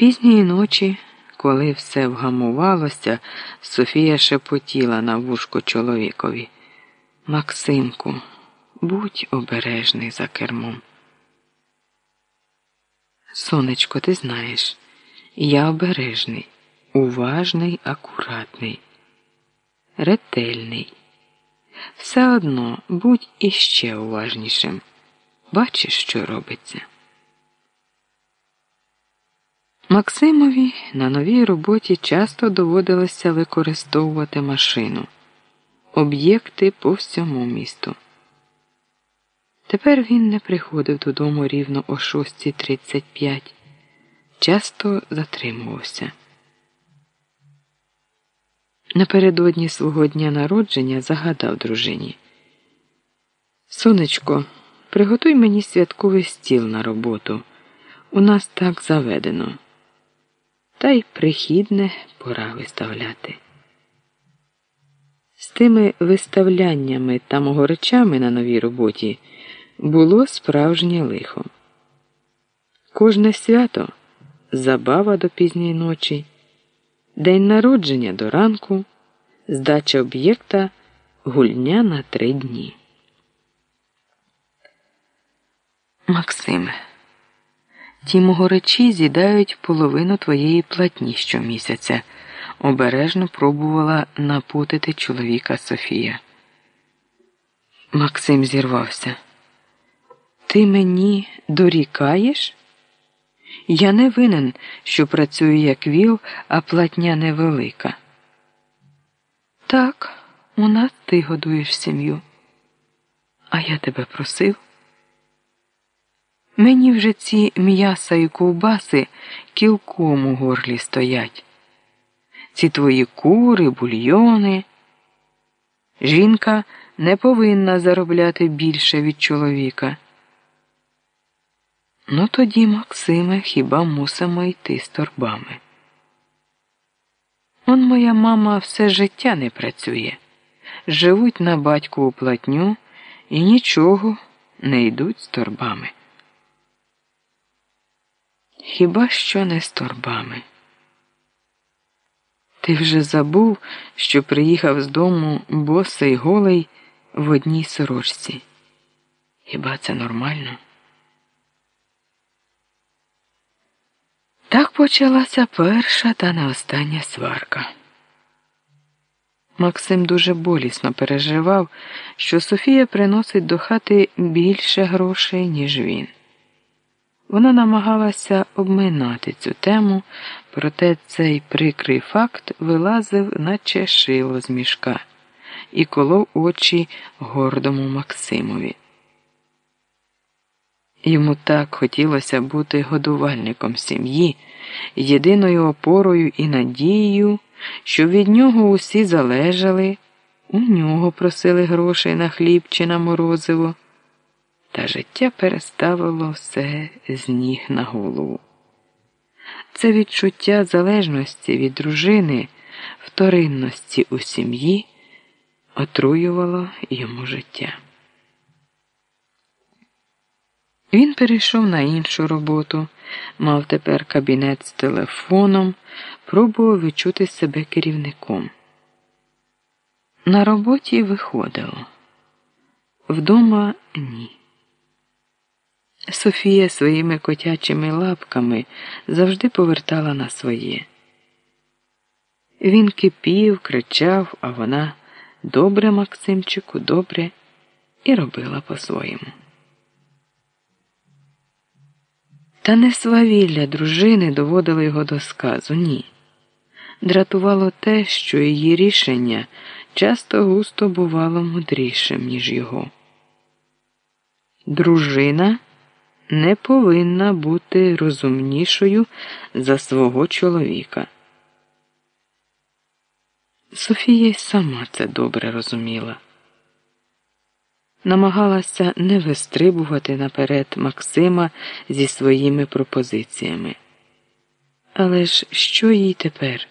Пізньої ночі, коли все вгамувалося, Софія шепотіла на вушко чоловікові. Максимку, будь обережний за кермом. Сонечко, ти знаєш, я обережний, уважний, акуратний, ретельний. Все одно будь іще уважнішим. Бачиш, що робиться. Максимові на новій роботі часто доводилося використовувати машину, об'єкти по всьому місту. Тепер він не приходив додому рівно о 6.35, часто затримувався. Напередодні свого дня народження загадав дружині. Сонечко, приготуй мені святковий стіл на роботу. У нас так заведено. Та й прихідне пора виставляти. З тими виставляннями та могоречами на новій роботі було справжнє лихо. Кожне свято забава до пізньої ночі, день народження до ранку, здача об'єкта гульня на три дні. Максиме, ті могоречі з'їдають половину твоєї платні щомісяця, обережно пробувала напутити чоловіка Софія. Максим зірвався. Ти мені дорікаєш? Я не винен, що працюю як віл, а платня невелика. Так, у нас ти годуєш сім'ю. А я тебе просив. Мені вже ці м'яса і ковбаси кілком у горлі стоять. Ці твої кури, бульйони. Жінка не повинна заробляти більше від чоловіка. Ну тоді, Максиме, хіба мусимо йти з торбами? Он моя мама все життя не працює, живуть на батькову платню і нічого не йдуть з торбами. Хіба що не з торбами? Ти вже забув, що приїхав з дому босий голий в одній сорочці. Хіба це нормально? Так почалася перша та не остання сварка. Максим дуже болісно переживав, що Софія приносить до хати більше грошей, ніж він. Вона намагалася обминати цю тему, проте цей прикрий факт вилазив, наче шило з мішка, і колов очі гордому Максимові. Йому так хотілося бути годувальником сім'ї, єдиною опорою і надією, що від нього усі залежали, у нього просили грошей на хліб чи на морозиво, та життя переставило все з ніг на голову. Це відчуття залежності від дружини, вторинності у сім'ї отруювало йому життя. Він перейшов на іншу роботу, мав тепер кабінет з телефоном, пробував відчути себе керівником. На роботі виходило, вдома ні. Софія своїми котячими лапками завжди повертала на своє. Він кипів, кричав, а вона добре, Максимчику, добре, і робила по-своєму. Та не свавілля дружини доводило його до сказу, ні. Дратувало те, що її рішення часто густо бувало мудрішим, ніж його. Дружина не повинна бути розумнішою за свого чоловіка. Софія й сама це добре розуміла намагалася не вистрибувати наперед Максима зі своїми пропозиціями. Але ж що їй тепер?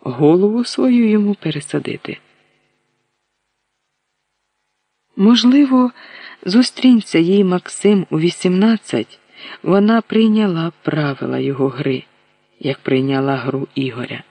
Голову свою йому пересадити? Можливо, зустрінься їй Максим у 18, вона прийняла правила його гри. як прийняла гру Ігоря.